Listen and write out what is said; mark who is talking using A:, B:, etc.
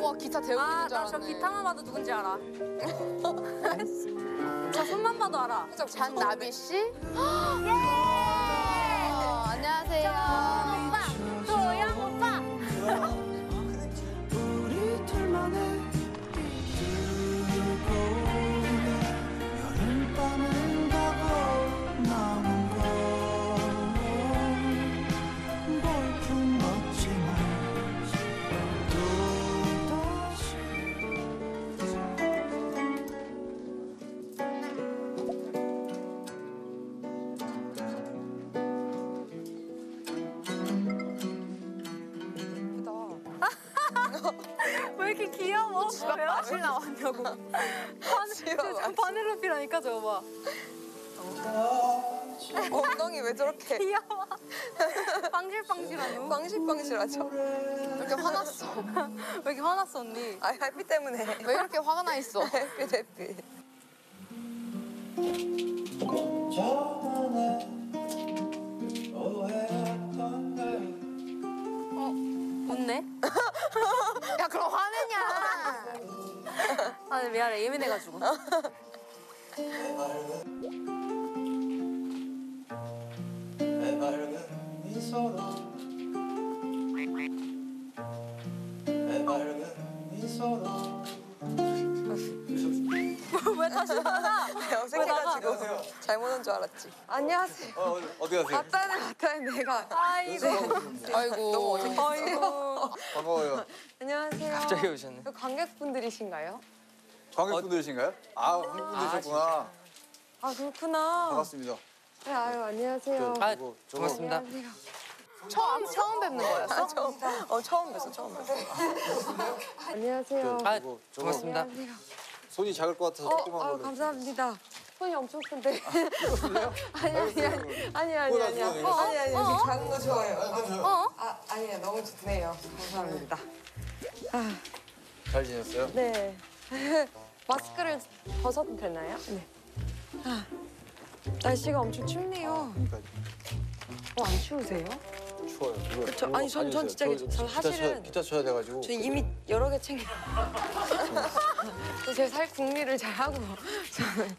A: 우와 기타 배우는
B: 아, 줄나저
A: 알았네.
B: 기타만 봐도 누군지 알아. 저 손만 봐도 알아.
A: 잔나비 씨? 예! 안녕하세요.
B: 왜 이렇게 귀여워? 왜 맛이 나왔냐고. 반, 바늘루피라니까 저거 봐.
C: 엉덩이 왜 저렇게
B: 귀여워. 빵실빵실하노.
C: 빵실빵실하죠?
A: 왜 이렇게 화났어?
B: 왜 이렇게 화났어 언니?
C: 아, 햇빛 때문에.
A: 왜 이렇게 화가 나 있어?
C: 햇빛, 햇빛.
A: 야 그럼 화내냐?
B: 아 미안해 예민해가지고.
D: 맑은 미소로
B: 왜 다시
C: 어색해가지고 잘못 온 줄 알았지. 안녕하세요.
E: 어, 어디- 가세요?
C: 네, 맞다네, 내가.
B: 아이고.
A: 아이고.
C: 너무 어색해.
B: 아이고.
E: 반가워요.
C: 안녕하세요.
E: 갑자기 오셨네.
C: 그 관객분들이신가요?
E: 관객분들이신가요? 아, 한분들이셨구나.
C: 아, 그렇구나.
E: 반갑습니다.
C: 네, 아유, 안녕하세요.
E: 저, 저거, 저거.
C: 안녕하세요.
A: 처음 처음 뵙는 거였어?
C: 처음, 어, 처음 뵀어, 처음 뵀어. 안녕하세요.
E: 저, 저거, 저거.
C: 안녕하세요.
E: 손이 작을 것 같아서
C: 어,
E: 조금만
C: 아,
E: 걸로.
C: 감사합니다. 손이 엄청 큰데. 아니, 아니, 아니, 아니, 아니, 아니야.
E: 뭐야, 이거?
C: 아니, 아니, 저 작은 거 좋아해요.
B: 어?
C: 아, 아니에요. 너무 좋네요. 감사합니다.
E: 잘 지냈어요?
C: 네. 마스크를 벗어도 되나요? 네. 아, 날씨가 엄청 춥네요. 어, 안 추우세요?
E: 추워요. 이거,
C: 그쵸.
E: 이거
C: 아니, 전- 전. 진짜 저
E: 기타
C: 사실은-
E: 쳐, 기타 쳐야 돼가지고.
C: 저 이미 여러 개 챙겨. 제살 궁리를 잘 하고 저는